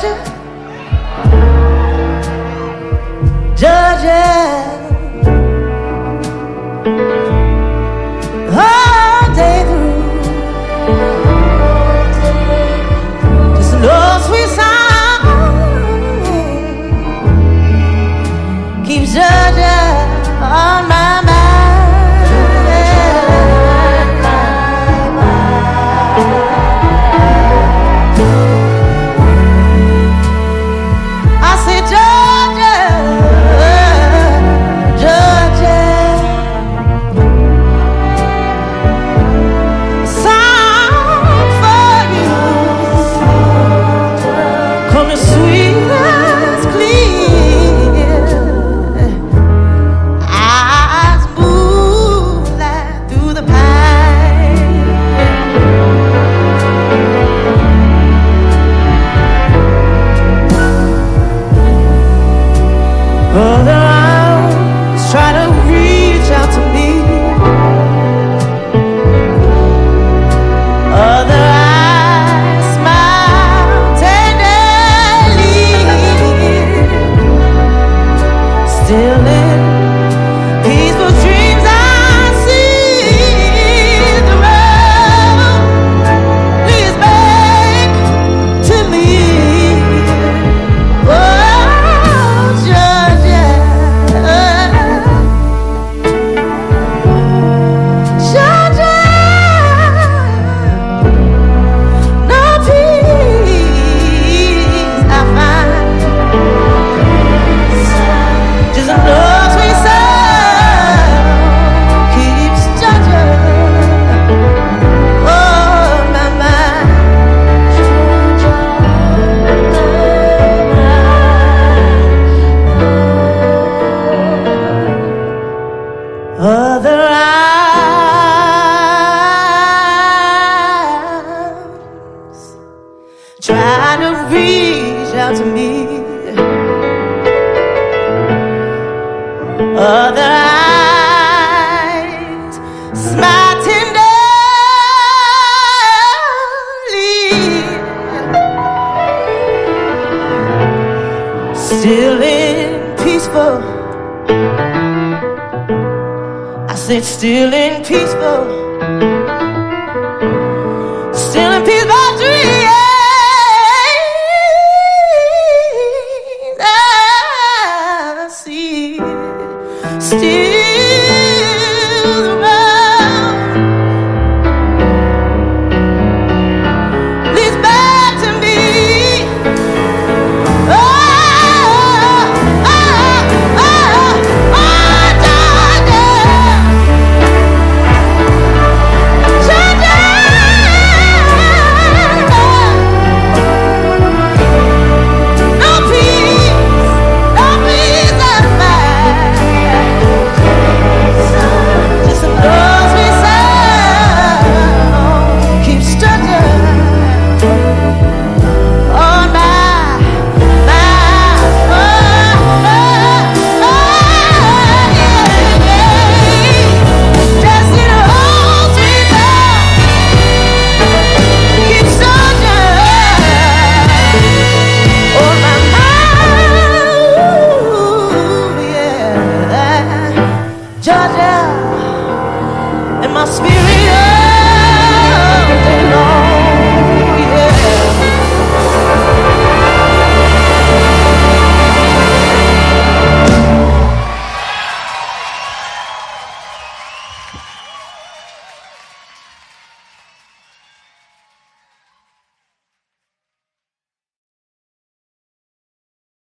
judge. It still in eh? out to me. Other eyes smile tenderly still in peaceful. I said still in peaceful. Still in peaceful dream. still Georgia, and my spirit.